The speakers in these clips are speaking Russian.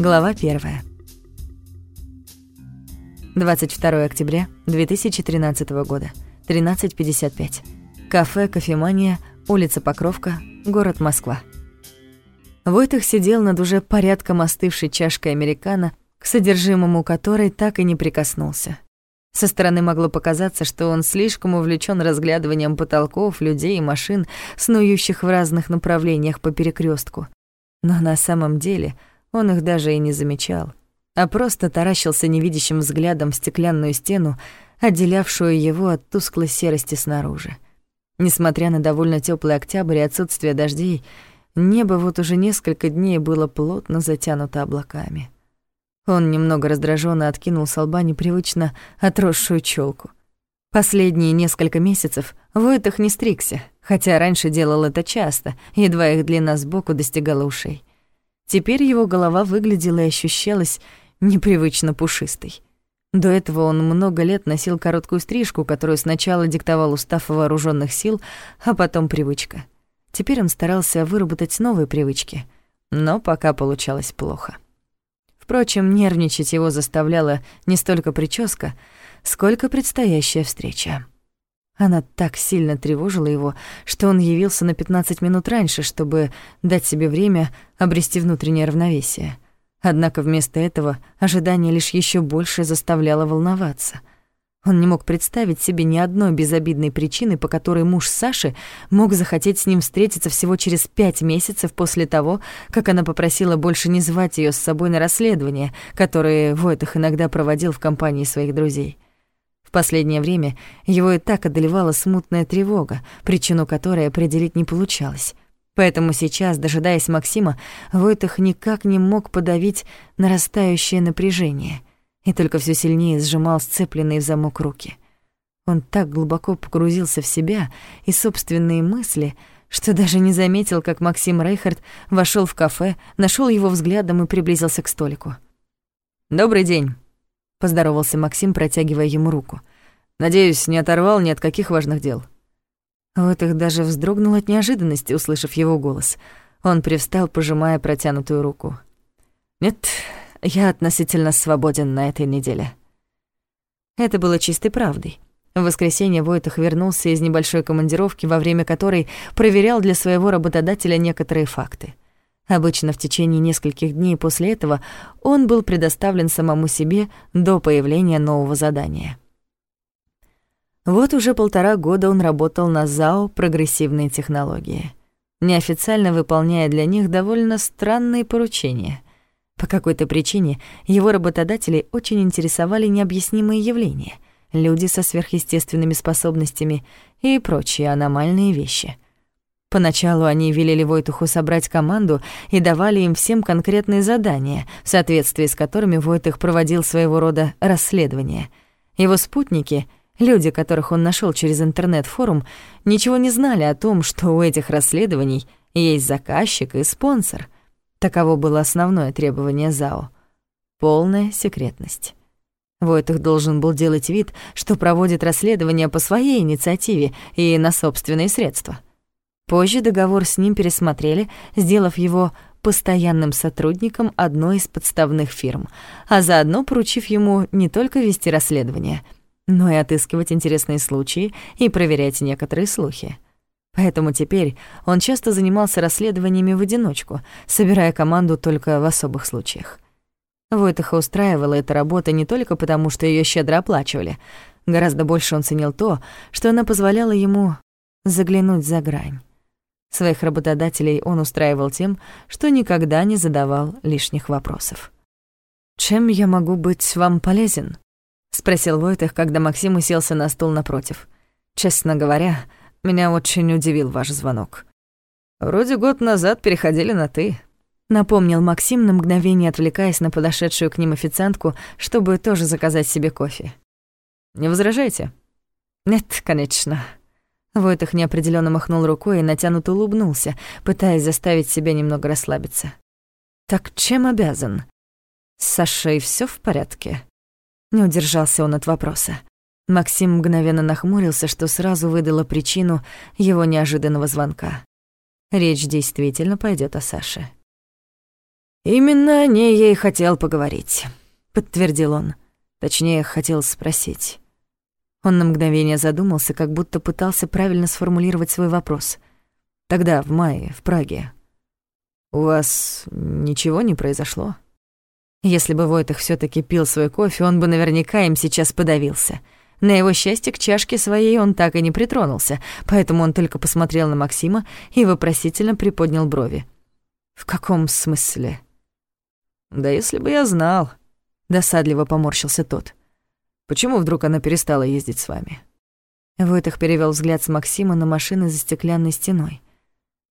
Глава 1. 22 октября 2013 года, 13.55. Кафе «Кофемания», улица Покровка, город Москва. Войтых сидел над уже порядком остывшей чашкой американо, к содержимому которой так и не прикоснулся. Со стороны могло показаться, что он слишком увлечен разглядыванием потолков, людей и машин, снующих в разных направлениях по перекрестку. Но на самом деле он их даже и не замечал, а просто таращился невидящим взглядом в стеклянную стену, отделявшую его от тусклой серости снаружи. Несмотря на довольно теплый октябрь и отсутствие дождей, небо вот уже несколько дней было плотно затянуто облаками. Он немного раздраженно откинул с лба непривычно отросшую челку. Последние несколько месяцев Войтах не стригся, хотя раньше делал это часто, едва их длина сбоку достигала ушей. Теперь его голова выглядела и ощущалась непривычно пушистой. До этого он много лет носил короткую стрижку, которую сначала диктовал устав вооруженных сил, а потом привычка. Теперь он старался выработать новые привычки, но пока получалось плохо. Впрочем, нервничать его заставляла не столько прическа, сколько предстоящая встреча. Она так сильно тревожила его, что он явился на 15 минут раньше, чтобы дать себе время обрести внутреннее равновесие. Однако вместо этого ожидание лишь еще больше заставляло волноваться. Он не мог представить себе ни одной безобидной причины, по которой муж Саши мог захотеть с ним встретиться всего через пять месяцев после того, как она попросила больше не звать ее с собой на расследование, которое Войтах иногда проводил в компании своих друзей. В последнее время его и так одолевала смутная тревога, причину которой определить не получалось. Поэтому сейчас, дожидаясь Максима, Войтах никак не мог подавить нарастающее напряжение — и только все сильнее сжимал сцепленные в замок руки. Он так глубоко погрузился в себя и собственные мысли, что даже не заметил, как Максим Рейхард вошел в кафе, нашел его взглядом и приблизился к столику. «Добрый день», — поздоровался Максим, протягивая ему руку. «Надеюсь, не оторвал ни от каких важных дел». Вот их даже вздрогнул от неожиданности, услышав его голос. Он привстал, пожимая протянутую руку. «Нет, я относительно свободен на этой неделе». Это было чистой правдой. В воскресенье Войтах вернулся из небольшой командировки, во время которой проверял для своего работодателя некоторые факты. Обычно в течение нескольких дней после этого он был предоставлен самому себе до появления нового задания. Вот уже полтора года он работал на ЗАО «Прогрессивные технологии», неофициально выполняя для них довольно странные поручения — по какой-то причине его работодатели очень интересовали необъяснимые явления, люди со сверхъестественными способностями и прочие аномальные вещи. Поначалу они велели Войтуху собрать команду и давали им всем конкретные задания, в соответствии с которыми Войтух проводил своего рода расследования. Его спутники — Люди, которых он нашел через интернет-форум, ничего не знали о том, что у этих расследований есть заказчик и спонсор — Таково было основное требование ЗАО. Полная секретность. Войтых должен был делать вид, что проводит расследование по своей инициативе и на собственные средства. Позже договор с ним пересмотрели, сделав его постоянным сотрудником одной из подставных фирм, а заодно поручив ему не только вести расследование, но и отыскивать интересные случаи и проверять некоторые слухи. Поэтому теперь он часто занимался расследованиями в одиночку, собирая команду только в особых случаях. Войтаха устраивала эта работа не только потому, что ее щедро оплачивали. Гораздо больше он ценил то, что она позволяла ему заглянуть за грань. Своих работодателей он устраивал тем, что никогда не задавал лишних вопросов. «Чем я могу быть вам полезен?» — спросил Войтах, когда Максим уселся на стул напротив. «Честно говоря, — меня очень удивил ваш звонок. Вроде год назад переходили на «ты», — напомнил Максим, на мгновение отвлекаясь на подошедшую к ним официантку, чтобы тоже заказать себе кофе. «Не возражаете?» «Нет, конечно». Войтах неопределённо махнул рукой и натянуто улыбнулся, пытаясь заставить себя немного расслабиться. «Так чем обязан?» «С Сашей всё в порядке?» Не удержался он от вопроса. Максим мгновенно нахмурился, что сразу выдало причину его неожиданного звонка. Речь действительно пойдет о Саше. «Именно о ней я и хотел поговорить», — подтвердил он. Точнее, хотел спросить. Он на мгновение задумался, как будто пытался правильно сформулировать свой вопрос. Тогда, в мае, в Праге. «У вас ничего не произошло?» Если бы Войтах все таки пил свой кофе, он бы наверняка им сейчас подавился. На его счастье, к чашке своей он так и не притронулся, поэтому он только посмотрел на Максима и вопросительно приподнял брови. «В каком смысле?» «Да если бы я знал», — досадливо поморщился тот. «Почему вдруг она перестала ездить с вами?» Войтах перевел взгляд с Максима на машины за стеклянной стеной.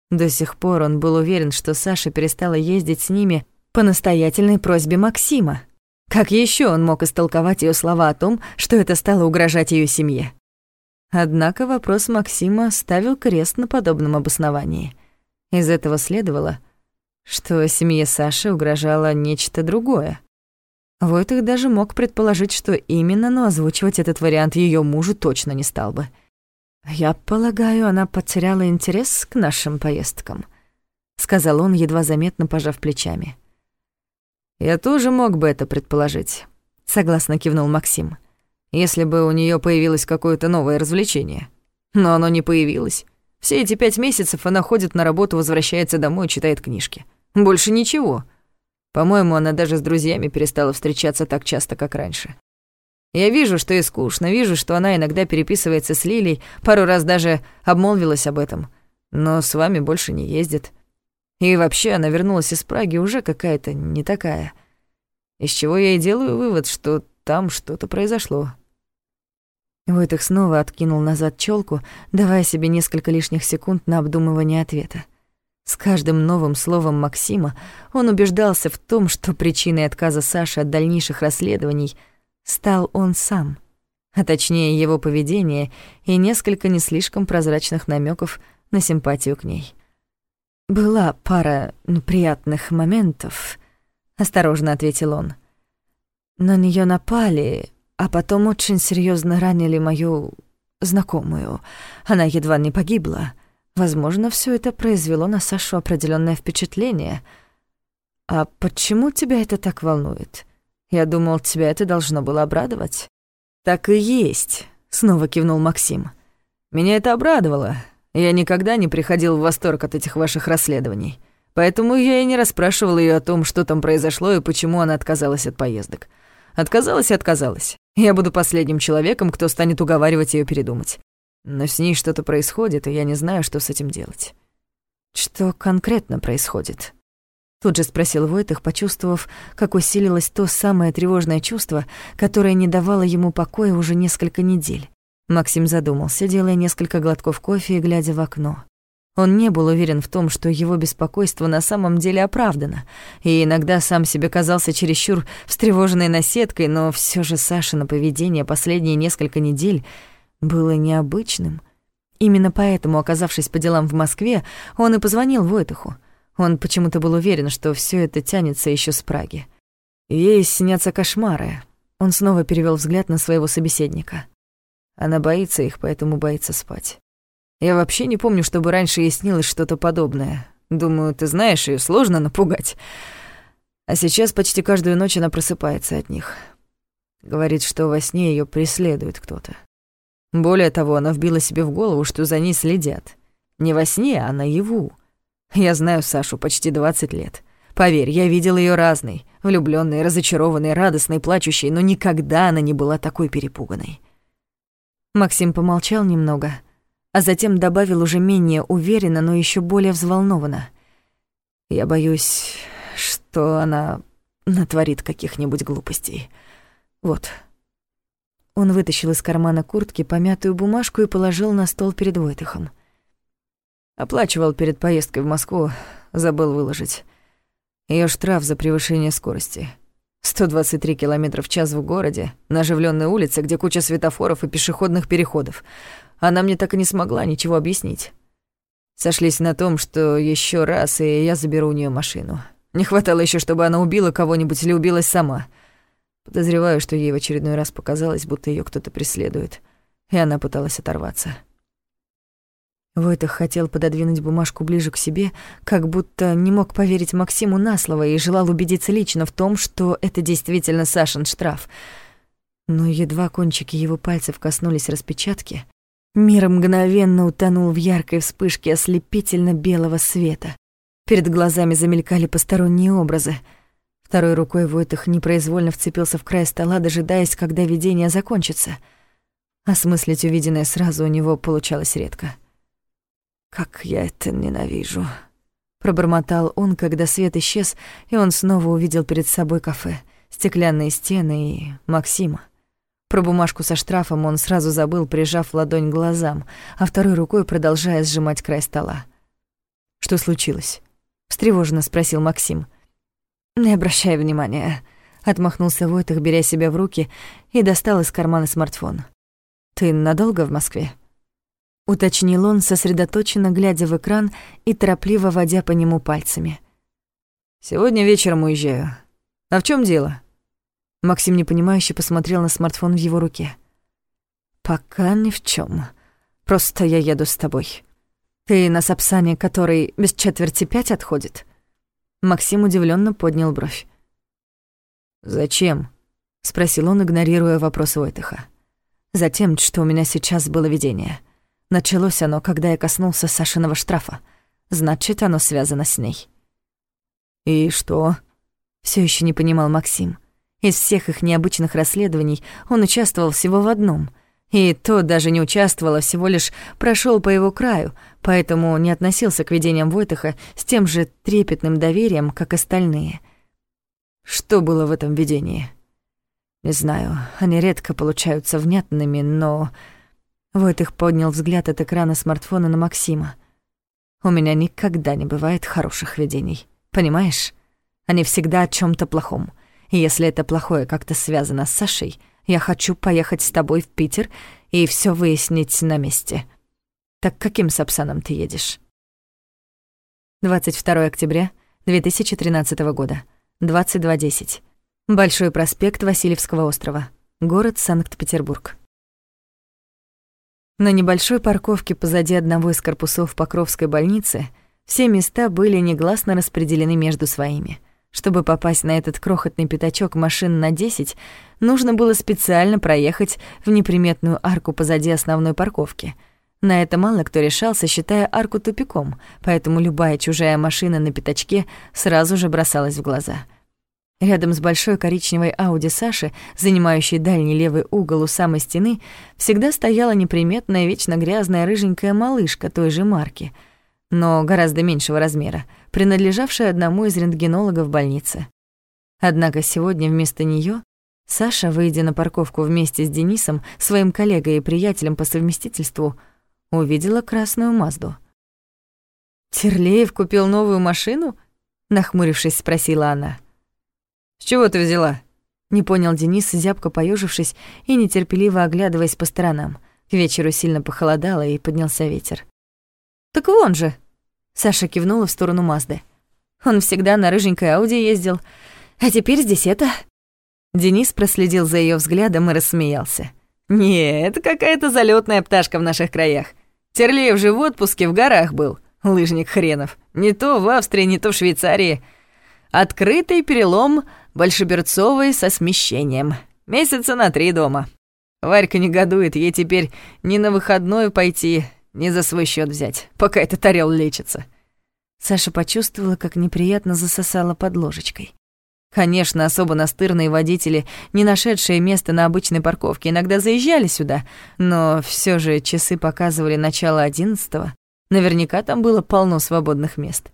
До сих пор он был уверен, что Саша перестала ездить с ними по настоятельной просьбе Максима. Как еще он мог истолковать ее слова о том, что это стало угрожать ее семье? Однако вопрос Максима ставил крест на подобном обосновании. Из этого следовало, что семье Саши угрожало нечто другое. Войтых даже мог предположить, что именно, но озвучивать этот вариант ее мужу точно не стал бы. «Я полагаю, она потеряла интерес к нашим поездкам», — сказал он, едва заметно пожав плечами. «Я тоже мог бы это предположить», — согласно кивнул Максим. «Если бы у нее появилось какое-то новое развлечение. Но оно не появилось. Все эти пять месяцев она ходит на работу, возвращается домой, читает книжки. Больше ничего. По-моему, она даже с друзьями перестала встречаться так часто, как раньше. Я вижу, что ей скучно, вижу, что она иногда переписывается с Лилей, пару раз даже обмолвилась об этом, но с вами больше не ездит. И вообще, она вернулась из Праги уже какая-то не такая. Из чего я и делаю вывод, что там что-то произошло. Войтых снова откинул назад челку, давая себе несколько лишних секунд на обдумывание ответа. С каждым новым словом Максима он убеждался в том, что причиной отказа Саши от дальнейших расследований стал он сам, а точнее его поведение и несколько не слишком прозрачных намеков на симпатию к ней. «Была пара неприятных моментов», — осторожно ответил он. «На нее напали, а потом очень серьезно ранили мою знакомую. Она едва не погибла». Возможно, все это произвело на Сашу определенное впечатление. А почему тебя это так волнует? Я думал, тебя это должно было обрадовать. Так и есть, снова кивнул Максим. Меня это обрадовало. Я никогда не приходил в восторг от этих ваших расследований. Поэтому я и не расспрашивал ее о том, что там произошло и почему она отказалась от поездок. Отказалась и отказалась. Я буду последним человеком, кто станет уговаривать ее передумать. Но с ней что-то происходит, и я не знаю, что с этим делать. Что конкретно происходит? Тут же спросил Войтых, почувствовав, как усилилось то самое тревожное чувство, которое не давало ему покоя уже несколько недель. Максим задумался, делая несколько глотков кофе и глядя в окно. Он не был уверен в том, что его беспокойство на самом деле оправдано, и иногда сам себе казался чересчур встревоженной наседкой, но все же Сашина поведение последние несколько недель — было необычным. Именно поэтому, оказавшись по делам в Москве, он и позвонил Войтуху. Он почему-то был уверен, что все это тянется еще с Праги. Ей снятся кошмары. Он снова перевел взгляд на своего собеседника. Она боится их, поэтому боится спать. Я вообще не помню, чтобы раньше ей снилось что-то подобное. Думаю, ты знаешь, ее сложно напугать. А сейчас почти каждую ночь она просыпается от них. Говорит, что во сне ее преследует кто-то. Более того, она вбила себе в голову, что за ней следят. Не во сне, а наяву. Я знаю Сашу почти 20 лет. Поверь, я видел ее разной, влюбленной, разочарованной, радостной, плачущей, но никогда она не была такой перепуганной. Максим помолчал немного, а затем добавил уже менее уверенно, но еще более взволнованно. «Я боюсь, что она натворит каких-нибудь глупостей. Вот». Он вытащил из кармана куртки помятую бумажку и положил на стол перед Войтыхом. Оплачивал перед поездкой в Москву, забыл выложить. Ее штраф за превышение скорости. 123 км в час в городе, на оживленной улице, где куча светофоров и пешеходных переходов. Она мне так и не смогла ничего объяснить. Сошлись на том, что еще раз, и я заберу у нее машину. Не хватало еще, чтобы она убила кого-нибудь или убилась сама — Подозреваю, что ей в очередной раз показалось, будто ее кто-то преследует, и она пыталась оторваться. Войтах хотел пододвинуть бумажку ближе к себе, как будто не мог поверить Максиму на слово и желал убедиться лично в том, что это действительно Сашин штраф. Но едва кончики его пальцев коснулись распечатки, мир мгновенно утонул в яркой вспышке ослепительно-белого света. Перед глазами замелькали посторонние образы. Второй рукой Войтах непроизвольно вцепился в край стола, дожидаясь, когда видение закончится. Осмыслить увиденное сразу у него получалось редко. «Как я это ненавижу!» Пробормотал он, когда свет исчез, и он снова увидел перед собой кафе, стеклянные стены и Максима. Про бумажку со штрафом он сразу забыл, прижав ладонь к глазам, а второй рукой продолжая сжимать край стола. «Что случилось?» — встревоженно спросил Максим. «Не обращай внимания», — отмахнулся Войтах, беря себя в руки, и достал из кармана смартфон. «Ты надолго в Москве?» уточнил он, сосредоточенно глядя в экран и торопливо водя по нему пальцами. «Сегодня вечером уезжаю. А в чем дело?» Максим непонимающе посмотрел на смартфон в его руке. «Пока ни в чем. Просто я еду с тобой. Ты на Сапсане, который без четверти пять отходит?» Максим удивленно поднял бровь. «Зачем?» — спросил он, игнорируя вопрос Войтыха. «Затем, что у меня сейчас было видение». Началось оно, когда я коснулся Сашиного штрафа. Значит, оно связано с ней. «И что?» Все еще не понимал Максим. Из всех их необычных расследований он участвовал всего в одном. И то даже не участвовал, а всего лишь прошел по его краю, поэтому не относился к видениям Войтаха с тем же трепетным доверием, как остальные. Что было в этом видении? Не знаю, они редко получаются внятными, но Войтых поднял взгляд от экрана смартфона на Максима. «У меня никогда не бывает хороших видений, понимаешь? Они всегда о чем то плохом. И если это плохое как-то связано с Сашей, я хочу поехать с тобой в Питер и все выяснить на месте. Так каким Сапсаном ты едешь?» 22 октября 2013 года, 22.10. Большой проспект Васильевского острова, город Санкт-Петербург. На небольшой парковке позади одного из корпусов Покровской больницы все места были негласно распределены между своими. Чтобы попасть на этот крохотный пятачок машин на 10, нужно было специально проехать в неприметную арку позади основной парковки. На это мало кто решался, считая арку тупиком, поэтому любая чужая машина на пятачке сразу же бросалась в глаза — Рядом с большой коричневой Ауди Саши, занимающей дальний левый угол у самой стены, всегда стояла неприметная, вечно грязная рыженькая малышка той же марки, но гораздо меньшего размера, принадлежавшая одному из рентгенологов больницы. Однако сегодня вместо нее Саша, выйдя на парковку вместе с Денисом, своим коллегой и приятелем по совместительству, увидела красную Мазду. «Терлеев купил новую машину?» — нахмурившись, спросила она. «С чего ты взяла?» Не понял Денис, зябко поежившись и нетерпеливо оглядываясь по сторонам. К вечеру сильно похолодало и поднялся ветер. «Так вон же!» Саша кивнула в сторону Мазды. «Он всегда на рыженькой Ауди ездил, а теперь здесь это...» Денис проследил за ее взглядом и рассмеялся. «Не, это какая-то залетная пташка в наших краях. Терлеев же в отпуске в горах был, лыжник хренов. Не то в Австрии, не то в Швейцарии. Открытый перелом Большеберцовой со смещением. Месяца на три дома. Варька негодует, ей теперь ни на выходной пойти, ни за свой счет взять, пока этот орел лечится. Саша почувствовала, как неприятно засосала под ложечкой. Конечно, особо настырные водители, не нашедшие места на обычной парковке, иногда заезжали сюда, но все же часы показывали начало одиннадцатого. Наверняка там было полно свободных мест.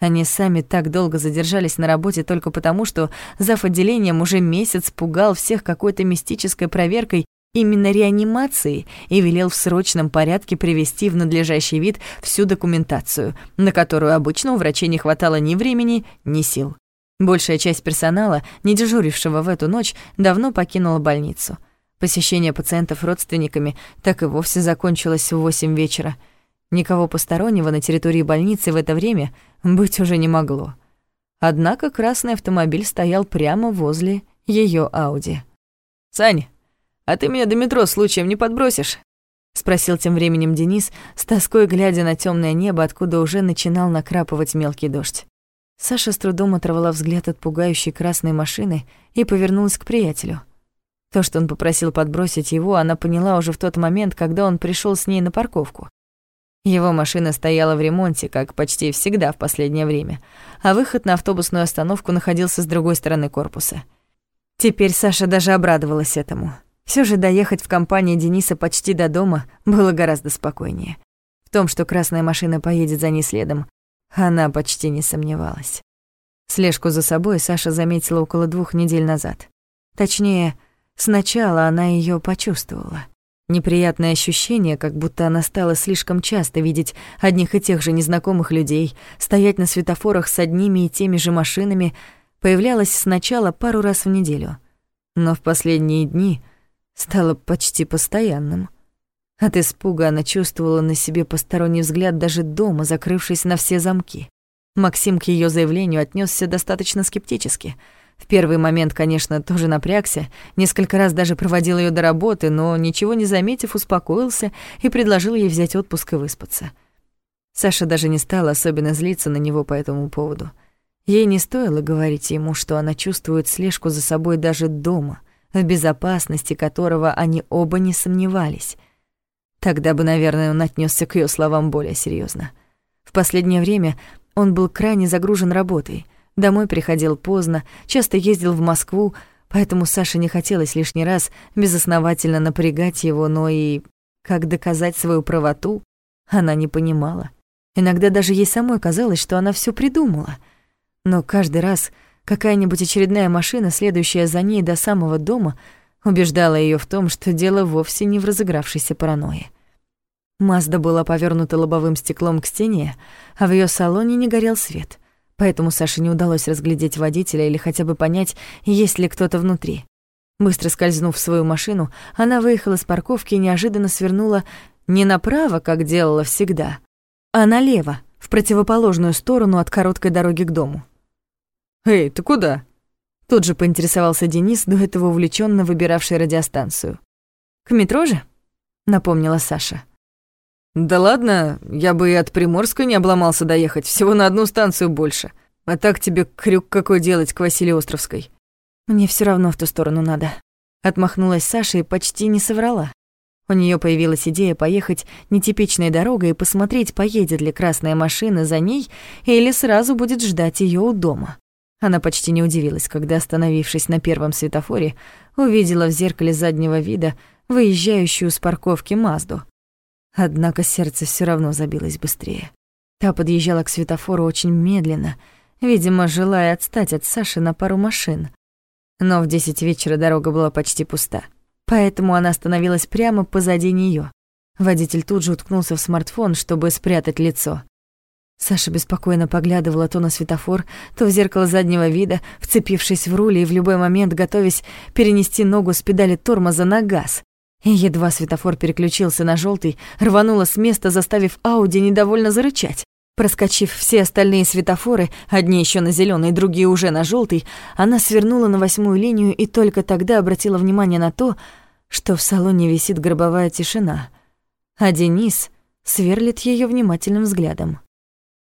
Они сами так долго задержались на работе только потому, что зав. отделением уже месяц пугал всех какой-то мистической проверкой именно реанимации и велел в срочном порядке привести в надлежащий вид всю документацию, на которую обычно у врачей не хватало ни времени, ни сил. Большая часть персонала, не дежурившего в эту ночь, давно покинула больницу. Посещение пациентов родственниками так и вовсе закончилось в восемь вечера — Никого постороннего на территории больницы в это время быть уже не могло. Однако красный автомобиль стоял прямо возле ее Ауди. «Сань, а ты меня до метро случаем не подбросишь?» — спросил тем временем Денис, с тоской глядя на темное небо, откуда уже начинал накрапывать мелкий дождь. Саша с трудом оторвала взгляд от пугающей красной машины и повернулась к приятелю. То, что он попросил подбросить его, она поняла уже в тот момент, когда он пришел с ней на парковку. Его машина стояла в ремонте, как почти всегда в последнее время, а выход на автобусную остановку находился с другой стороны корпуса. Теперь Саша даже обрадовалась этому. Все же доехать в компании Дениса почти до дома было гораздо спокойнее. В том, что красная машина поедет за ней следом, она почти не сомневалась. Слежку за собой Саша заметила около двух недель назад. Точнее, сначала она ее почувствовала. Неприятное ощущение, как будто она стала слишком часто видеть одних и тех же незнакомых людей, стоять на светофорах с одними и теми же машинами, появлялось сначала пару раз в неделю. Но в последние дни стало почти постоянным. От испуга она чувствовала на себе посторонний взгляд даже дома, закрывшись на все замки. Максим к ее заявлению отнесся достаточно скептически — в первый момент, конечно, тоже напрягся, несколько раз даже проводил ее до работы, но, ничего не заметив, успокоился и предложил ей взять отпуск и выспаться. Саша даже не стала особенно злиться на него по этому поводу. Ей не стоило говорить ему, что она чувствует слежку за собой даже дома, в безопасности которого они оба не сомневались. Тогда бы, наверное, он отнесся к ее словам более серьезно. В последнее время он был крайне загружен работой — Домой приходил поздно, часто ездил в Москву, поэтому Саше не хотелось лишний раз безосновательно напрягать его, но и как доказать свою правоту, она не понимала. Иногда даже ей самой казалось, что она все придумала. Но каждый раз какая-нибудь очередная машина, следующая за ней до самого дома, убеждала ее в том, что дело вовсе не в разыгравшейся паранойи. Мазда была повернута лобовым стеклом к стене, а в ее салоне не горел свет поэтому Саше не удалось разглядеть водителя или хотя бы понять, есть ли кто-то внутри. Быстро скользнув в свою машину, она выехала с парковки и неожиданно свернула не направо, как делала всегда, а налево, в противоположную сторону от короткой дороги к дому. «Эй, ты куда?» Тут же поинтересовался Денис, до этого увлеченно выбиравший радиостанцию. «К метро же?» — напомнила Саша. «Да ладно, я бы и от Приморской не обломался доехать, всего на одну станцию больше. А так тебе крюк какой делать к Василиостровской?» «Мне все равно в ту сторону надо». Отмахнулась Саша и почти не соврала. У нее появилась идея поехать нетипичной дорогой и посмотреть, поедет ли красная машина за ней или сразу будет ждать ее у дома. Она почти не удивилась, когда, остановившись на первом светофоре, увидела в зеркале заднего вида выезжающую с парковки Мазду. Однако сердце все равно забилось быстрее. Та подъезжала к светофору очень медленно, видимо, желая отстать от Саши на пару машин. Но в десять вечера дорога была почти пуста, поэтому она остановилась прямо позади нее. Водитель тут же уткнулся в смартфон, чтобы спрятать лицо. Саша беспокойно поглядывала то на светофор, то в зеркало заднего вида, вцепившись в руль и в любой момент готовясь перенести ногу с педали тормоза на газ. И едва светофор переключился на желтый, рванула с места, заставив Ауди недовольно зарычать. Проскочив все остальные светофоры, одни еще на зеленый, другие уже на желтый, она свернула на восьмую линию и только тогда обратила внимание на то, что в салоне висит гробовая тишина, а Денис сверлит ее внимательным взглядом.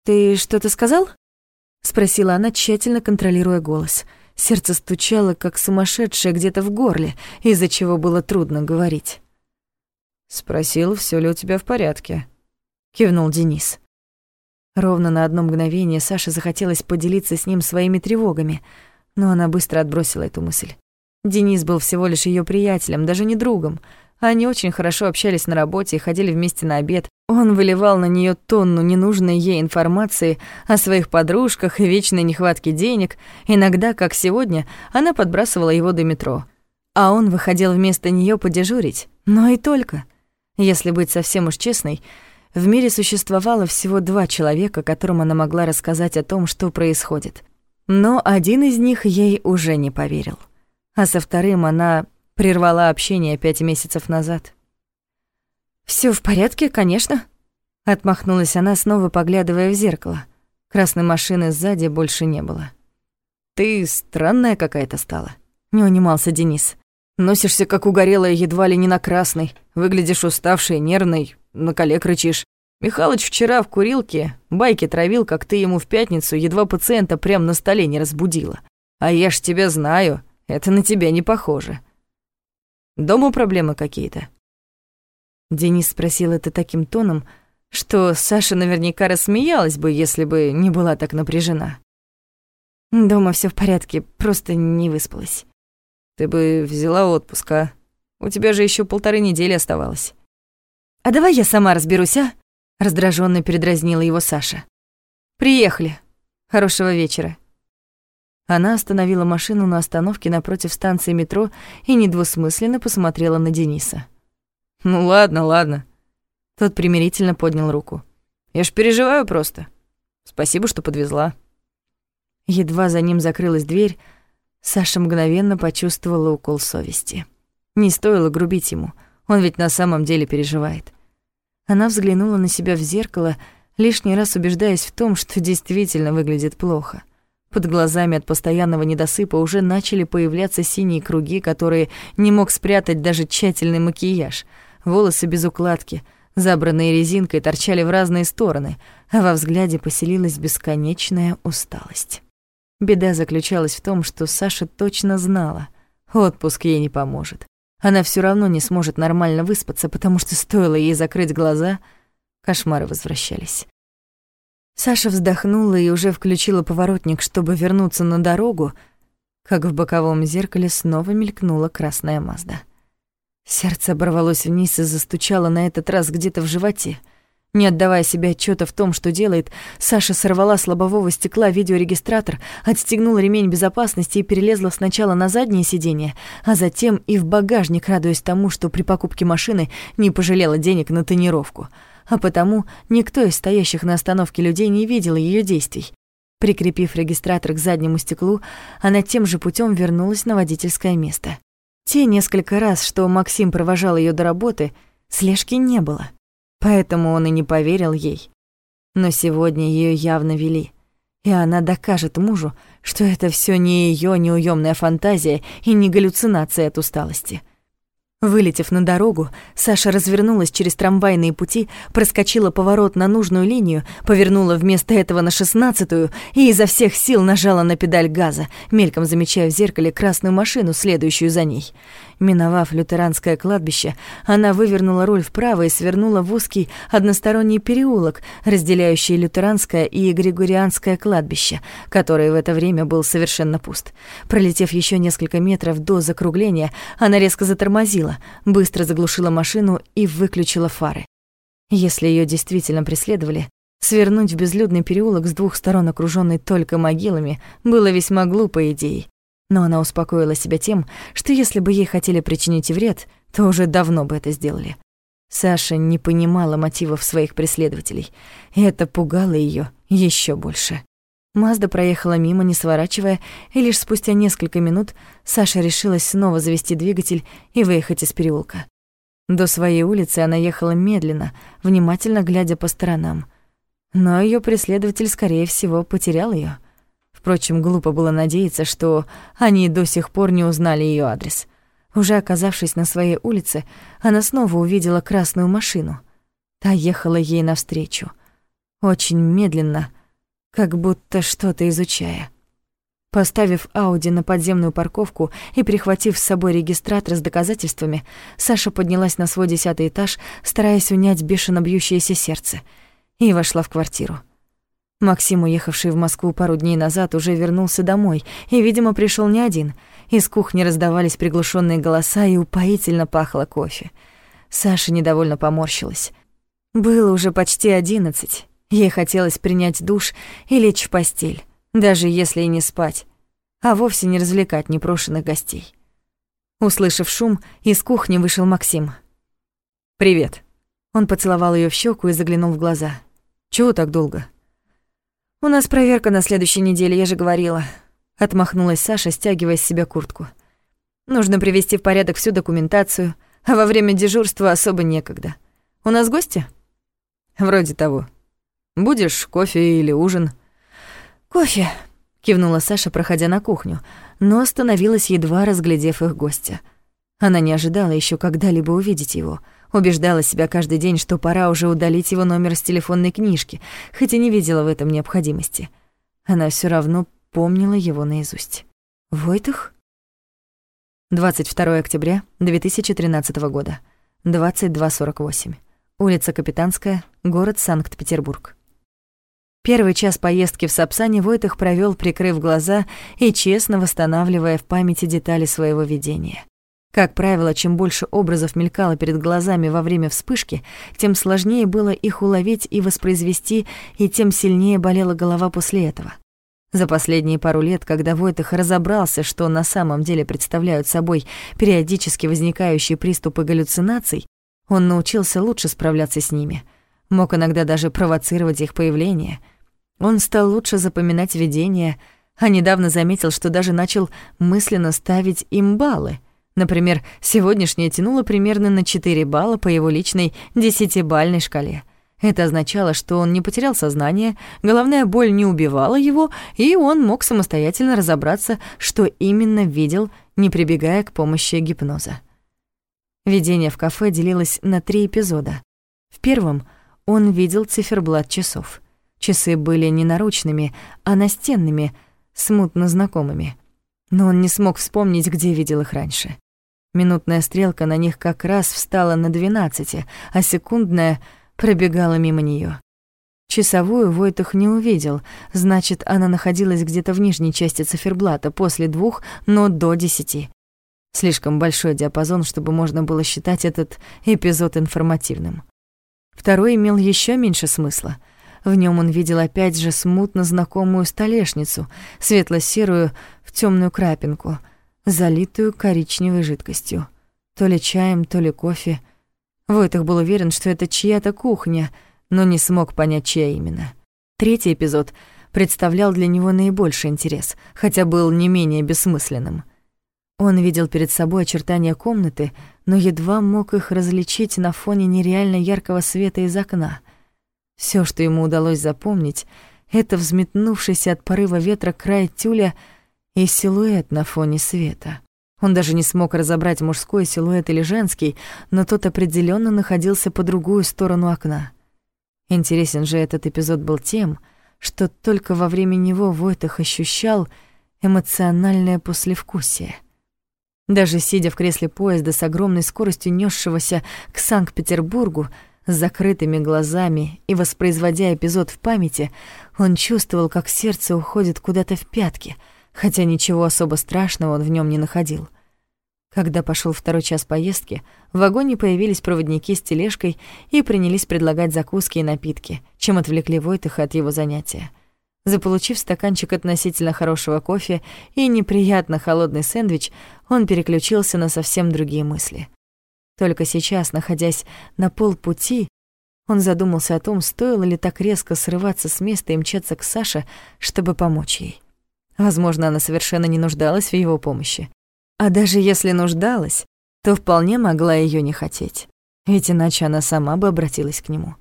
«Ты что-то сказал?» — спросила она, тщательно контролируя голос — Сердце стучало, как сумасшедшее где-то в горле, из-за чего было трудно говорить. «Спросил, все ли у тебя в порядке?» — кивнул Денис. Ровно на одно мгновение Саше захотелось поделиться с ним своими тревогами, но она быстро отбросила эту мысль. Денис был всего лишь ее приятелем, даже не другом — они очень хорошо общались на работе и ходили вместе на обед. Он выливал на нее тонну ненужной ей информации о своих подружках и вечной нехватке денег. Иногда, как сегодня, она подбрасывала его до метро. А он выходил вместо нее подежурить. Но и только. Если быть совсем уж честной, в мире существовало всего два человека, которым она могла рассказать о том, что происходит. Но один из них ей уже не поверил. А со вторым она Прервала общение пять месяцев назад. Все в порядке, конечно», — отмахнулась она, снова поглядывая в зеркало. Красной машины сзади больше не было. «Ты странная какая-то стала», — не унимался Денис. Носишься, как угорелая, едва ли не на красный. Выглядишь уставшей, нервной, на коллег рычишь. Михалыч вчера в курилке байки травил, как ты ему в пятницу едва пациента прямо на столе не разбудила. А я ж тебя знаю, это на тебя не похоже. Дома проблемы какие-то?» Денис спросил это таким тоном, что Саша наверняка рассмеялась бы, если бы не была так напряжена. Дома все в порядке, просто не выспалась. Ты бы взяла отпуск, а? У тебя же еще полторы недели оставалось. А давай я сама разберусь, а? Раздраженно передразнила его Саша. Приехали. Хорошего вечера. Она остановила машину на остановке напротив станции метро и недвусмысленно посмотрела на Дениса. «Ну ладно, ладно». Тот примирительно поднял руку. «Я ж переживаю просто. Спасибо, что подвезла». Едва за ним закрылась дверь, Саша мгновенно почувствовала укол совести. Не стоило грубить ему, он ведь на самом деле переживает. Она взглянула на себя в зеркало, лишний раз убеждаясь в том, что действительно выглядит плохо — под глазами от постоянного недосыпа уже начали появляться синие круги, которые не мог спрятать даже тщательный макияж. Волосы без укладки, забранные резинкой, торчали в разные стороны, а во взгляде поселилась бесконечная усталость. Беда заключалась в том, что Саша точно знала, отпуск ей не поможет. Она все равно не сможет нормально выспаться, потому что стоило ей закрыть глаза, кошмары возвращались. Саша вздохнула и уже включила поворотник, чтобы вернуться на дорогу, как в боковом зеркале снова мелькнула красная Мазда. Сердце оборвалось вниз и застучало на этот раз где-то в животе. Не отдавая себе отчета в том, что делает, Саша сорвала с лобового стекла видеорегистратор, отстегнула ремень безопасности и перелезла сначала на заднее сиденье, а затем и в багажник, радуясь тому, что при покупке машины не пожалела денег на тонировку — а потому никто из стоящих на остановке людей не видел ее действий. Прикрепив регистратор к заднему стеклу, она тем же путем вернулась на водительское место. Те несколько раз, что Максим провожал ее до работы, слежки не было, поэтому он и не поверил ей. Но сегодня ее явно вели, и она докажет мужу, что это все не ее неуемная фантазия и не галлюцинация от усталости. Вылетев на дорогу, Саша развернулась через трамвайные пути, проскочила поворот на нужную линию, повернула вместо этого на шестнадцатую и изо всех сил нажала на педаль газа, мельком замечая в зеркале красную машину, следующую за ней. Миновав лютеранское кладбище, она вывернула руль вправо и свернула в узкий односторонний переулок, разделяющий лютеранское и григорианское кладбище, который в это время был совершенно пуст. Пролетев еще несколько метров до закругления, она резко затормозила, быстро заглушила машину и выключила фары. Если ее действительно преследовали, свернуть в безлюдный переулок с двух сторон, окруженный только могилами, было весьма глупой идеей. Но она успокоила себя тем, что если бы ей хотели причинить вред, то уже давно бы это сделали. Саша не понимала мотивов своих преследователей, и это пугало ее еще больше. Мазда проехала мимо, не сворачивая, и лишь спустя несколько минут Саша решилась снова завести двигатель и выехать из переулка. До своей улицы она ехала медленно, внимательно глядя по сторонам. Но ее преследователь, скорее всего, потерял ее. Впрочем, глупо было надеяться, что они до сих пор не узнали ее адрес. Уже оказавшись на своей улице, она снова увидела красную машину. Та ехала ей навстречу. Очень медленно, как будто что-то изучая. Поставив Ауди на подземную парковку и прихватив с собой регистратор с доказательствами, Саша поднялась на свой десятый этаж, стараясь унять бешено бьющееся сердце, и вошла в квартиру. Максим, уехавший в Москву пару дней назад, уже вернулся домой и, видимо, пришел не один. Из кухни раздавались приглушенные голоса и упоительно пахло кофе. Саша недовольно поморщилась. Было уже почти одиннадцать. Ей хотелось принять душ и лечь в постель, даже если и не спать, а вовсе не развлекать непрошенных гостей. Услышав шум, из кухни вышел Максим. «Привет». Он поцеловал ее в щеку и заглянул в глаза. «Чего так долго?» «У нас проверка на следующей неделе, я же говорила», — отмахнулась Саша, стягивая с себя куртку. «Нужно привести в порядок всю документацию, а во время дежурства особо некогда. У нас гости?» «Вроде того. Будешь кофе или ужин?» «Кофе», — кивнула Саша, проходя на кухню, но остановилась, едва разглядев их гостя. Она не ожидала еще когда-либо увидеть его, убеждала себя каждый день, что пора уже удалить его номер с телефонной книжки, хоть и не видела в этом необходимости. Она все равно помнила его наизусть. «Войтых?» 22 октября 2013 года, 22.48. Улица Капитанская, город Санкт-Петербург. Первый час поездки в Сапсане Войтых провёл, прикрыв глаза и честно восстанавливая в памяти детали своего видения. Как правило, чем больше образов мелькало перед глазами во время вспышки, тем сложнее было их уловить и воспроизвести, и тем сильнее болела голова после этого. За последние пару лет, когда Войтах разобрался, что на самом деле представляют собой периодически возникающие приступы галлюцинаций, он научился лучше справляться с ними, мог иногда даже провоцировать их появление. Он стал лучше запоминать видения, а недавно заметил, что даже начал мысленно ставить им баллы. Например, сегодняшнее тянуло примерно на 4 балла по его личной десятибальной шкале — это означало, что он не потерял сознание, головная боль не убивала его, и он мог самостоятельно разобраться, что именно видел, не прибегая к помощи гипноза. Видение в кафе делилось на три эпизода. В первом он видел циферблат часов. Часы были не наручными, а настенными, смутно знакомыми. Но он не смог вспомнить, где видел их раньше. Минутная стрелка на них как раз встала на двенадцати, а секундная — пробегала мимо нее. Часовую Войтах не увидел, значит, она находилась где-то в нижней части циферблата, после двух, но до десяти. Слишком большой диапазон, чтобы можно было считать этот эпизод информативным. Второй имел еще меньше смысла. В нем он видел опять же смутно знакомую столешницу, светло-серую в темную крапинку, залитую коричневой жидкостью. То ли чаем, то ли кофе — Войтых был уверен, что это чья-то кухня, но не смог понять, чья именно. Третий эпизод представлял для него наибольший интерес, хотя был не менее бессмысленным. Он видел перед собой очертания комнаты, но едва мог их различить на фоне нереально яркого света из окна. Все, что ему удалось запомнить, это взметнувшийся от порыва ветра край тюля и силуэт на фоне света. Он даже не смог разобрать мужской силуэт или женский, но тот определенно находился по другую сторону окна. Интересен же этот эпизод был тем, что только во время него Войтах ощущал эмоциональное послевкусие. Даже сидя в кресле поезда с огромной скоростью несшегося к Санкт-Петербургу, с закрытыми глазами и воспроизводя эпизод в памяти, он чувствовал, как сердце уходит куда-то в пятки — хотя ничего особо страшного он в нем не находил. Когда пошел второй час поездки, в вагоне появились проводники с тележкой и принялись предлагать закуски и напитки, чем отвлекли Войтыха от его занятия. Заполучив стаканчик относительно хорошего кофе и неприятно холодный сэндвич, он переключился на совсем другие мысли. Только сейчас, находясь на полпути, он задумался о том, стоило ли так резко срываться с места и мчаться к Саше, чтобы помочь ей. Возможно, она совершенно не нуждалась в его помощи. А даже если нуждалась, то вполне могла ее не хотеть. Ведь иначе она сама бы обратилась к нему.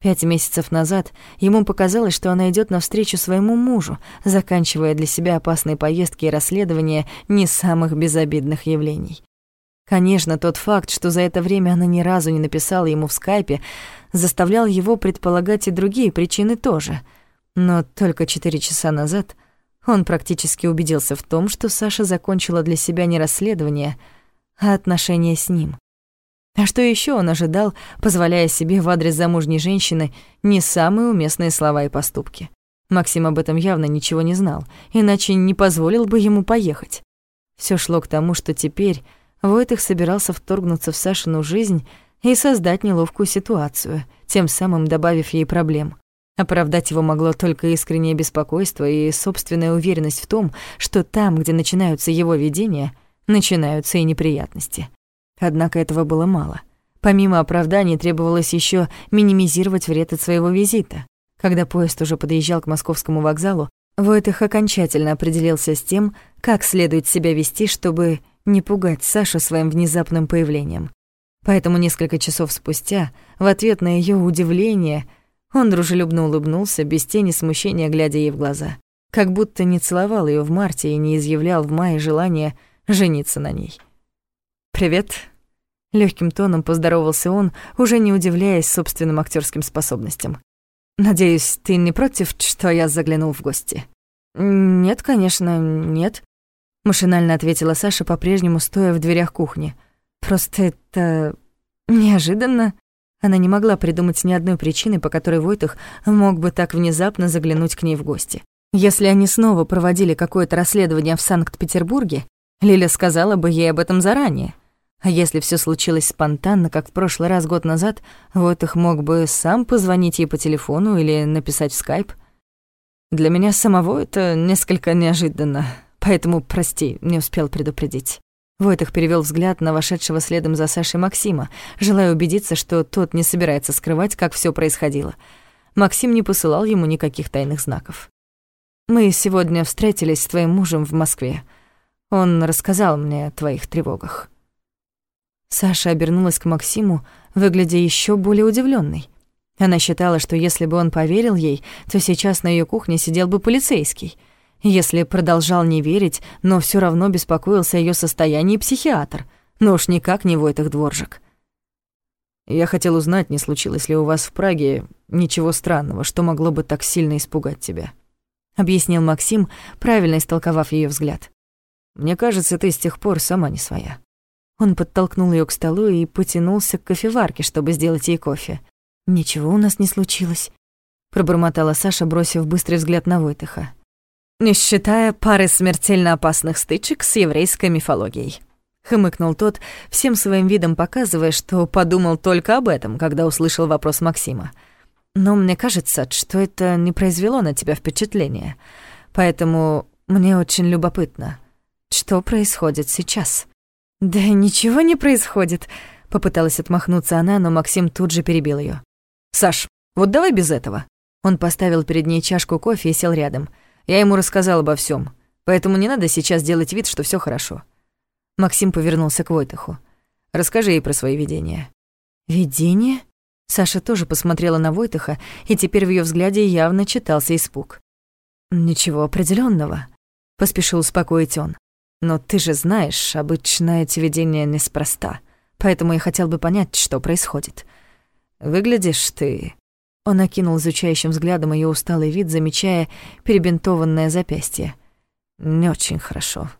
Пять месяцев назад ему показалось, что она идет навстречу своему мужу, заканчивая для себя опасные поездки и расследования не самых безобидных явлений. Конечно, тот факт, что за это время она ни разу не написала ему в скайпе, заставлял его предполагать и другие причины тоже. Но только четыре часа назад он практически убедился в том, что Саша закончила для себя не расследование, а отношения с ним. А что еще он ожидал, позволяя себе в адрес замужней женщины не самые уместные слова и поступки? Максим об этом явно ничего не знал, иначе не позволил бы ему поехать. Все шло к тому, что теперь Войтых собирался вторгнуться в Сашину жизнь и создать неловкую ситуацию, тем самым добавив ей проблем. Оправдать его могло только искреннее беспокойство и собственная уверенность в том, что там, где начинаются его видения, начинаются и неприятности. Однако этого было мало. Помимо оправданий требовалось еще минимизировать вред от своего визита. Когда поезд уже подъезжал к московскому вокзалу, Войтых окончательно определился с тем, как следует себя вести, чтобы не пугать Сашу своим внезапным появлением. Поэтому несколько часов спустя, в ответ на ее удивление — он дружелюбно улыбнулся, без тени смущения, глядя ей в глаза. Как будто не целовал ее в марте и не изъявлял в мае желания жениться на ней. привет!» Легким тоном поздоровался он, уже не удивляясь собственным актерским способностям. «Надеюсь, ты не против, что я заглянул в гости?» «Нет, конечно, нет», — машинально ответила Саша, по-прежнему стоя в дверях кухни. «Просто это... неожиданно». Она не могла придумать ни одной причины, по которой Войтах мог бы так внезапно заглянуть к ней в гости. Если они снова проводили какое-то расследование в Санкт-Петербурге, Лиля сказала бы ей об этом заранее. А если все случилось спонтанно, как в прошлый раз год назад, вот их мог бы сам позвонить ей по телефону или написать в скайп. Для меня самого это несколько неожиданно, поэтому, прости, не успел предупредить. Войтах перевел взгляд на вошедшего следом за Сашей Максима, желая убедиться, что тот не собирается скрывать, как все происходило. Максим не посылал ему никаких тайных знаков. «Мы сегодня встретились с твоим мужем в Москве. Он рассказал мне о твоих тревогах». Саша обернулась к Максиму, выглядя еще более удивленной. Она считала, что если бы он поверил ей, то сейчас на ее кухне сидел бы полицейский. Если продолжал не верить, но все равно беспокоился о ее состоянии психиатр. Но уж никак не Войтых Дворжик. «Я хотел узнать, не случилось ли у вас в Праге ничего странного, что могло бы так сильно испугать тебя», — объяснил Максим, правильно истолковав ее взгляд. «Мне кажется, ты с тех пор сама не своя». Он подтолкнул ее к столу и потянулся к кофеварке, чтобы сделать ей кофе. «Ничего у нас не случилось», — пробормотала Саша, бросив быстрый взгляд на Войтыха. «Не считая пары смертельно опасных стычек с еврейской мифологией», — хмыкнул тот, всем своим видом показывая, что подумал только об этом, когда услышал вопрос Максима. «Но мне кажется, что это не произвело на тебя впечатления, поэтому мне очень любопытно, что происходит сейчас». «Да ничего не происходит», — попыталась отмахнуться она, но Максим тут же перебил ее. «Саш, вот давай без этого». Он поставил перед ней чашку кофе и сел рядом. Я ему рассказал обо всем, поэтому не надо сейчас делать вид, что все хорошо. Максим повернулся к Войтаху. «Расскажи ей про свои видения». «Видения?» Саша тоже посмотрела на Войтаха, и теперь в ее взгляде явно читался испуг. «Ничего определенного, поспешил успокоить он. Но ты же знаешь, обычно эти видения неспроста, поэтому я хотел бы понять, что происходит. Выглядишь ты...» Он окинул изучающим взглядом ее усталый вид, замечая перебинтованное запястье. «Не очень хорошо.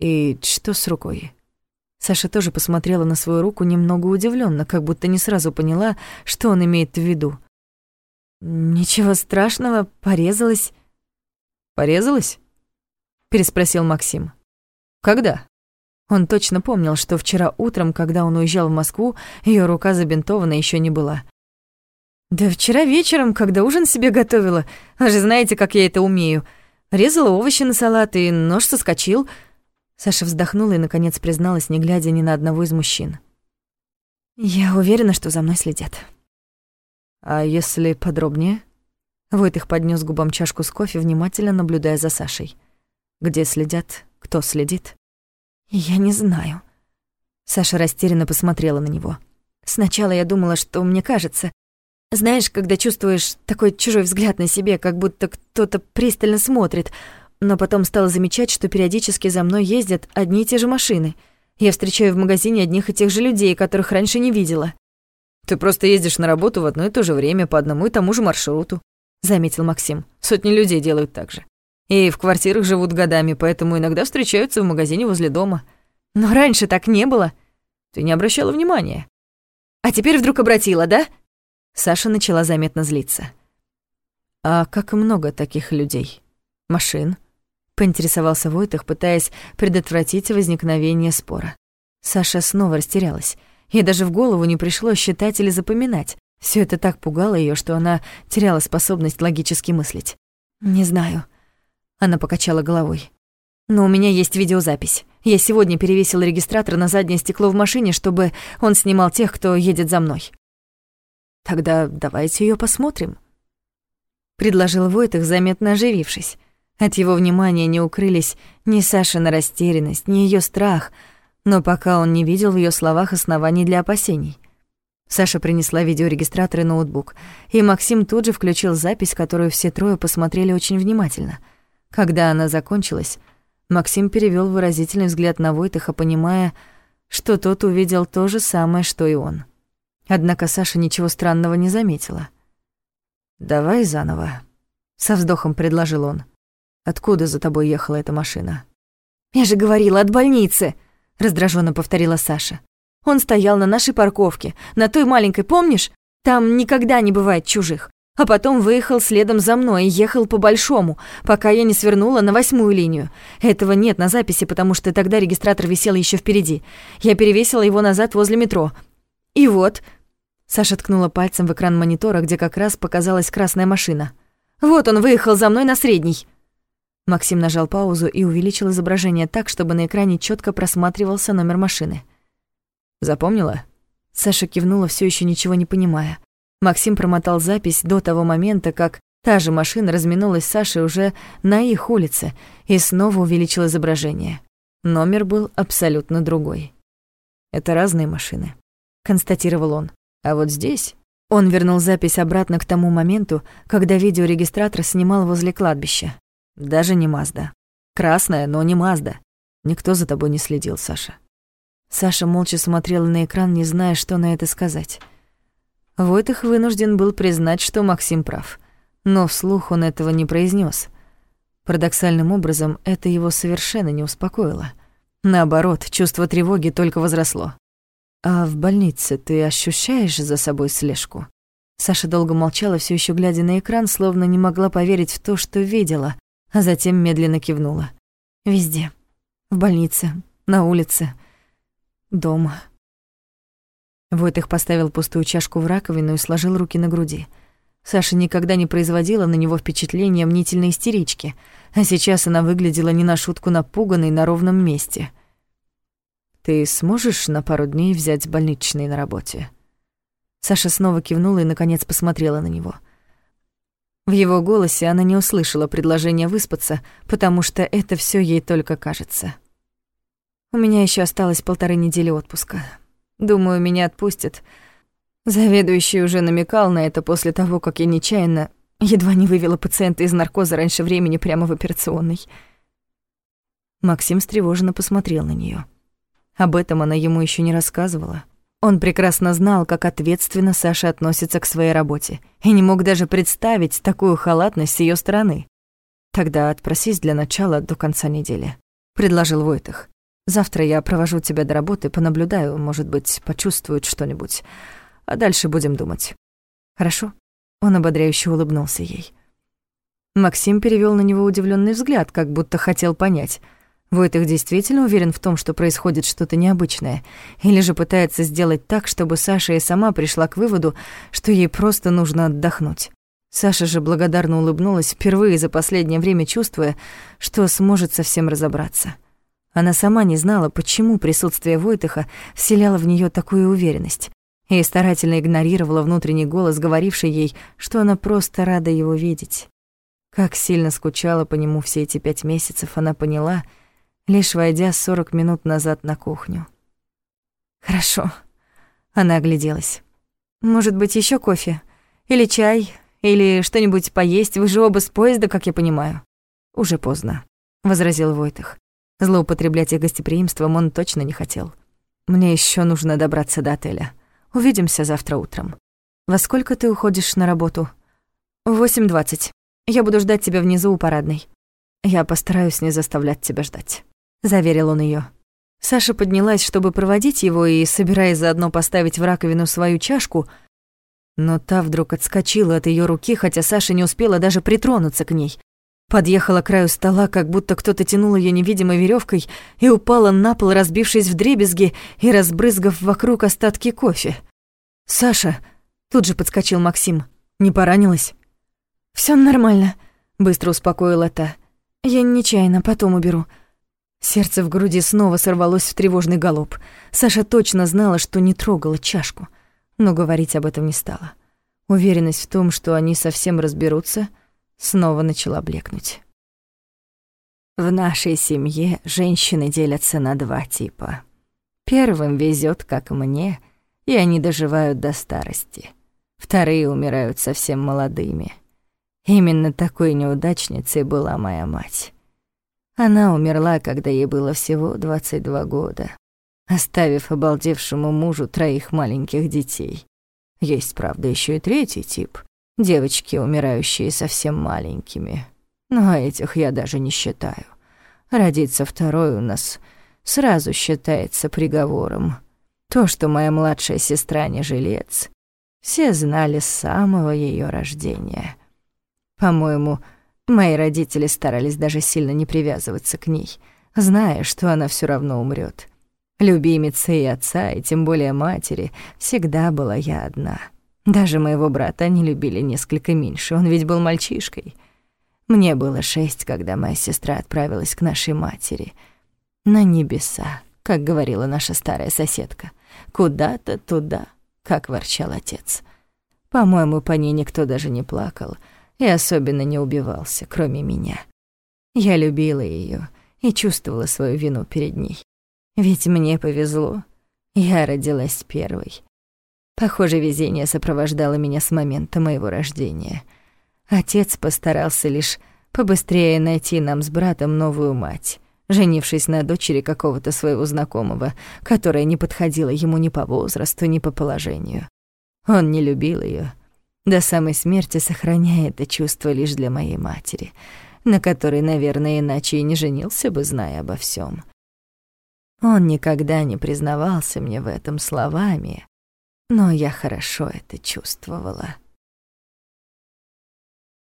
И что с рукой?» Саша тоже посмотрела на свою руку немного удивленно, как будто не сразу поняла, что он имеет в виду. «Ничего страшного, порезалась». «Порезалась?» — переспросил Максим. Когда? Он точно помнил, что вчера утром, когда он уезжал в Москву, ее рука забинтована еще не была. «Да вчера вечером, когда ужин себе готовила. Вы же знаете, как я это умею. Резала овощи на салат, и нож соскочил». Саша вздохнула и, наконец, призналась, не глядя ни на одного из мужчин. «Я уверена, что за мной следят». «А если подробнее?» Войтых поднес губам чашку с кофе, внимательно наблюдая за Сашей. «Где следят? Кто следит? Я не знаю. Саша растерянно посмотрела на него. Сначала я думала, что мне кажется. Знаешь, когда чувствуешь такой чужой взгляд на себе, как будто кто-то пристально смотрит, но потом стала замечать, что периодически за мной ездят одни и те же машины. Я встречаю в магазине одних и тех же людей, которых раньше не видела. Ты просто ездишь на работу в одно и то же время по одному и тому же маршруту, заметил Максим. Сотни людей делают так же. И в квартирах живут годами, поэтому иногда встречаются в магазине возле дома. Но раньше так не было. Ты не обращала внимания. А теперь вдруг обратила, да? Саша начала заметно злиться. А как много таких людей? Машин? Поинтересовался Войтах, пытаясь предотвратить возникновение спора. Саша снова растерялась. Ей даже в голову не пришло считать или запоминать. Все это так пугало ее, что она теряла способность логически мыслить. «Не знаю», она покачала головой. «Но у меня есть видеозапись. Я сегодня перевесила регистратор на заднее стекло в машине, чтобы он снимал тех, кто едет за мной». «Тогда давайте ее посмотрим», — предложил Войтых, заметно оживившись. От его внимания не укрылись ни Сашина растерянность, ни ее страх, но пока он не видел в ее словах оснований для опасений. Саша принесла видеорегистратор и ноутбук, и Максим тут же включил запись, которую все трое посмотрели очень внимательно — когда она закончилась, Максим перевёл выразительный взгляд на Войтыха, понимая, что тот увидел то же самое, что и он. Однако Саша ничего странного не заметила. «Давай заново», — со вздохом предложил он. «Откуда за тобой ехала эта машина?» «Я же говорила, от больницы», — раздраженно повторила Саша. «Он стоял на нашей парковке, на той маленькой, помнишь? Там никогда не бывает чужих. А потом выехал следом за мной и ехал по большому, пока я не свернула на восьмую линию. Этого нет на записи, потому что тогда регистратор висел еще впереди. Я перевесила его назад возле метро. И вот... Саша ткнула пальцем в экран монитора, где как раз показалась красная машина. «Вот он выехал за мной на средний». Максим нажал паузу и увеличил изображение так, чтобы на экране четко просматривался номер машины. «Запомнила?» Саша кивнула, все еще ничего не понимая. Максим промотал запись до того момента, как та же машина разминулась с Сашей уже на их улице и снова увеличил изображение. Номер был абсолютно другой. «Это разные машины», — констатировал он. «А вот здесь...» Он вернул запись обратно к тому моменту, когда видеорегистратор снимал возле кладбища. Даже не Мазда. Красная, но не Мазда. Никто за тобой не следил, Саша. Саша молча смотрела на экран, не зная, что на это сказать. Войтых вынужден был признать, что Максим прав. Но вслух он этого не произнес. Парадоксальным образом, это его совершенно не успокоило. Наоборот, чувство тревоги только возросло. «А в больнице ты ощущаешь за собой слежку?» Саша долго молчала, все еще глядя на экран, словно не могла поверить в то, что видела, а затем медленно кивнула. «Везде. В больнице, на улице, дома». Войтых поставил пустую чашку в раковину и сложил руки на груди. Саша никогда не производила на него впечатления мнительной истерички, а сейчас она выглядела не на шутку напуганной на ровном месте. «Ты сможешь на пару дней взять больничный на работе?» Саша снова кивнула и, наконец, посмотрела на него. В его голосе она не услышала предложения выспаться, потому что это все ей только кажется. «У меня еще осталось полторы недели отпуска», Думаю, меня отпустят. Заведующий уже намекал на это после того, как я нечаянно едва не вывела пациента из наркоза раньше времени прямо в операционной. Максим встревоженно посмотрел на нее. Об этом она ему еще не рассказывала. Он прекрасно знал, как ответственно Саша относится к своей работе, и не мог даже представить такую халатность с ее стороны. «Тогда отпросись для начала до конца недели», — предложил Войтых. Завтра я провожу тебя до работы, понаблюдаю, может быть, почувствуют что-нибудь. А дальше будем думать. Хорошо?» Он ободряюще улыбнулся ей. Максим перевёл на него удивлённый взгляд, как будто хотел понять, Войтых действительно уверен в том, что происходит что-то необычное, или же пытается сделать так, чтобы Саша и сама пришла к выводу, что ей просто нужно отдохнуть. Саша же благодарно улыбнулась, впервые за последнее время чувствуя, что сможет совсем разобраться. Она сама не знала, почему присутствие Войтыха вселяло в нее такую уверенность, и старательно игнорировала внутренний голос, говоривший ей, что она просто рада его видеть. Как сильно скучала по нему все эти пять месяцев, она поняла, лишь войдя сорок минут назад на кухню. «Хорошо», — она огляделась. «Может быть, еще кофе? Или чай? Или что-нибудь поесть? Вы же оба с поезда, как я понимаю». «Уже поздно», — возразил Войтых. Злоупотреблять их гостеприимством он точно не хотел. «Мне еще нужно добраться до отеля. Увидимся завтра утром. Во сколько ты уходишь на работу?» «В восемь двадцать. Я буду ждать тебя внизу у парадной». «Я постараюсь не заставлять тебя ждать», — заверил он ее. Саша поднялась, чтобы проводить его и, собираясь заодно поставить в раковину свою чашку, но та вдруг отскочила от ее руки, хотя Саша не успела даже притронуться к ней. Подъехала к краю стола, как будто кто-то тянул ее невидимой веревкой, и упала на пол, разбившись в дребезги и разбрызгав вокруг остатки кофе. «Саша!» — тут же подскочил Максим. «Не поранилась?» Все нормально», — быстро успокоила та. «Я нечаянно, потом уберу». Сердце в груди снова сорвалось в тревожный галоп. Саша точно знала, что не трогала чашку, но говорить об этом не стала. Уверенность в том, что они совсем разберутся — снова начала блекнуть. В нашей семье женщины делятся на два типа. Первым везет, как мне, и они доживают до старости. Вторые умирают совсем молодыми. Именно такой неудачницей была моя мать. Она умерла, когда ей было всего 22 года. оставив обалдевшему мужу троих маленьких детей. Есть, правда, еще и третий тип — девочки, умирающие совсем маленькими. Но этих я даже не считаю. Родиться второй у нас сразу считается приговором. То, что моя младшая сестра не жилец, все знали с самого ее рождения. По-моему, мои родители старались даже сильно не привязываться к ней, зная, что она все равно умрет. Любимицей и отца, и тем более матери, всегда была я одна. Даже моего брата они любили несколько меньше, он ведь был мальчишкой. Мне было шесть, когда моя сестра отправилась к нашей матери. На небеса, как говорила наша старая соседка. Куда-то туда как ворчал отец. По-моему, по ней никто даже не плакал и особенно не убивался, кроме меня. Я любила ее и чувствовала свою вину перед ней. Ведь мне повезло. Я родилась первой. Похоже, везение сопровождало меня с момента моего рождения. Отец постарался лишь побыстрее найти нам с братом новую мать женившись на дочери какого-то своего знакомого, которая не подходила ему ни по возрасту, ни по положению. Он не любил ее, до самой смерти сохраняя это чувство лишь для моей матери, на которой, наверное, иначе и не женился бы, зная обо всем. Он никогда не признавался мне в этом словами, но я хорошо это чувствовала.